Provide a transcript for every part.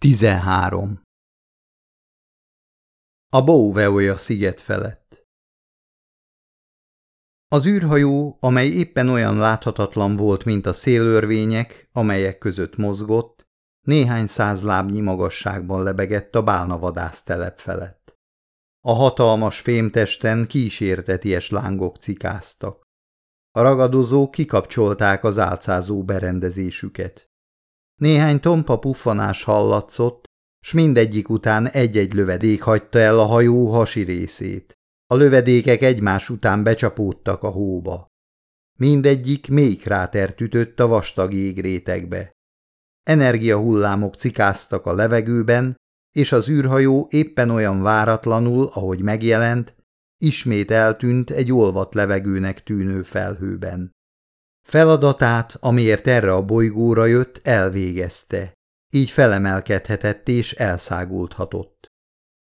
13. A Bouveoja sziget felett Az űrhajó, amely éppen olyan láthatatlan volt, mint a szélörvények, amelyek között mozgott, néhány száz lábnyi magasságban lebegett a bálnavadász telep felett. A hatalmas fémtesten kísérteties lángok cikáztak. A ragadozók kikapcsolták az álcázó berendezésüket. Néhány tompa puffanás hallatszott, s mindegyik után egy-egy lövedék hagyta el a hajó hasi részét. A lövedékek egymás után becsapódtak a hóba. Mindegyik mély krátert ütött a vastag jégrétegbe. Energiahullámok cikáztak a levegőben, és az űrhajó éppen olyan váratlanul, ahogy megjelent, ismét eltűnt egy olvat levegőnek tűnő felhőben. Feladatát, amiért erre a bolygóra jött, elvégezte, így felemelkedhetett és elszágulthatott.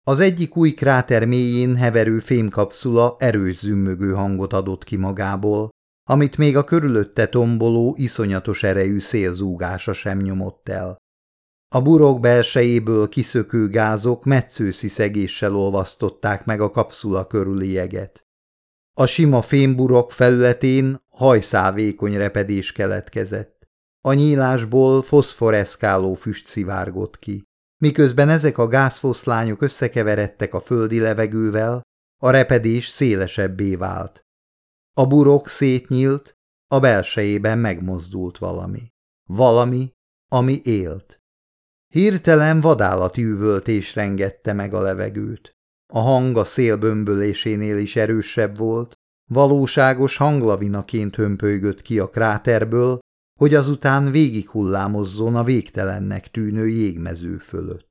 Az egyik új kráter mélyén heverő fémkapszula erős zümmögő hangot adott ki magából, amit még a körülötte tomboló, iszonyatos erejű szélzúgása sem nyomott el. A burok belsejéből kiszökő gázok metsző szegéssel olvasztották meg a kapszula körüli jeget. A sima fémburok felületén hajszálvékony repedés keletkezett. A nyílásból foszforeszkáló füst szivárgott ki. Miközben ezek a gázfoszlányok összekeveredtek a földi levegővel, a repedés szélesebbé vált. A burok szétnyílt, a belsejében megmozdult valami. Valami, ami élt. Hirtelen vadállati üvöltés rengette meg a levegőt. A hang a szél bömbölésénél is erősebb volt, valóságos hanglavinaként hömpölygött ki a kráterből, hogy azután végighullámozzon a végtelennek tűnő jégmező fölött.